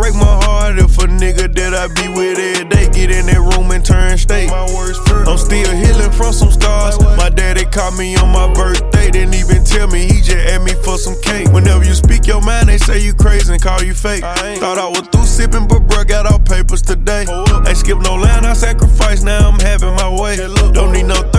break my heart if a nigga that I be with every day get in that room and turn state. I'm still healing from some scars. My daddy caught me on my birthday, didn't even tell me, he just asked me for some cake. Whenever you speak your mind, they say you crazy and call you fake. Thought I was through sipping, but bruh, got all papers today. Ain't skip no line, I sacrifice, now I'm having my way. Don't need no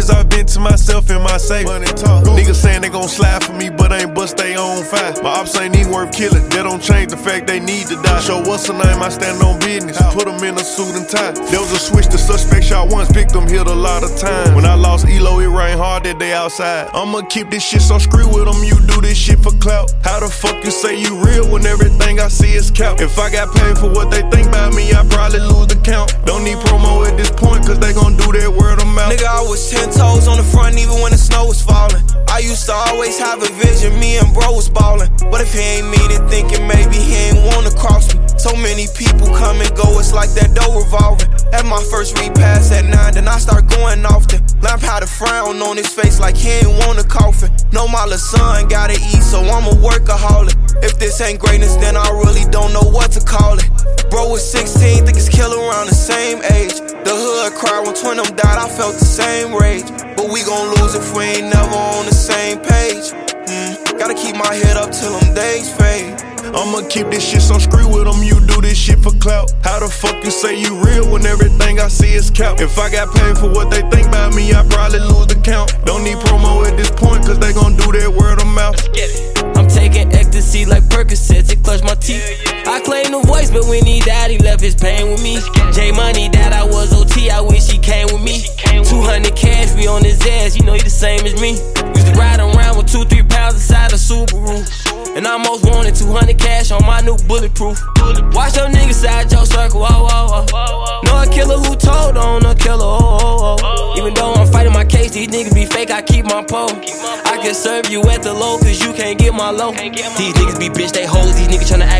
therapist, I've been to myself in my safe. Niggas saying they gon' slide for me, but I ain't bust they own fight. My ops ain't even worth killing, that don't change the fact they need to die. Show what's the name, I stand on business. Put them in a suit and tie. There was a switch, the suspect shot once, victim hit a lot of time. When I lost Elo, it rained hard that day outside. I'ma keep this shit so screw with them, you do this shit for clout. How the fuck you say you real when everything I see is cap? If I got paid for what they think about me, I probably lose the count. Don't need promo was ten toes on the front even when the snow was falling. I used to always have a vision, me and bro was ballin'. But if he ain't mean it, thinking maybe he ain't wanna cross me. So many people come and go, it's like that door revolving. At my first repass at nine, then I start going often. Lamp had a frown on his face like he ain't want a coffin. No, my little son gotta eat, so I'm a workaholic. If this ain't greatness, then I really don't know what to call it. Bro was 16, think his killer around the same age. The hood cried when twin them died, I felt the same rage. But we gon' lose if we ain't never on the same page. Mm, gotta keep my head up till them days fade. I'ma keep this shit so screw with them, you do this shit for clout. How the fuck you say you real when everything I see is cap? If I got paid for what they think about me, I probably lose the count. Don't need promo at this point, cause they gon' do that word of mouth. I'm taking ecstasy like Percocets, it clutch my teeth. But when he died, he left his pain with me. J Money that I was OT, I wish he came with me. 200 cash, we on his ass, you know he the same as me. Used to ride around with two, three pounds inside a Subaru. And I almost wanted 200 cash on my new bulletproof. Watch your niggas side your circle, oh, oh, oh. Know a killer who told on a killer, oh, oh, oh, oh. Even though I'm fighting my case, these niggas be fake, I keep my pole. I can serve you at the low, cause you can't get my low. These niggas be bitch, they hoes, these niggas tryna act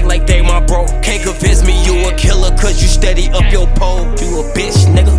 cause you steady up your pole. You a bitch, nigga.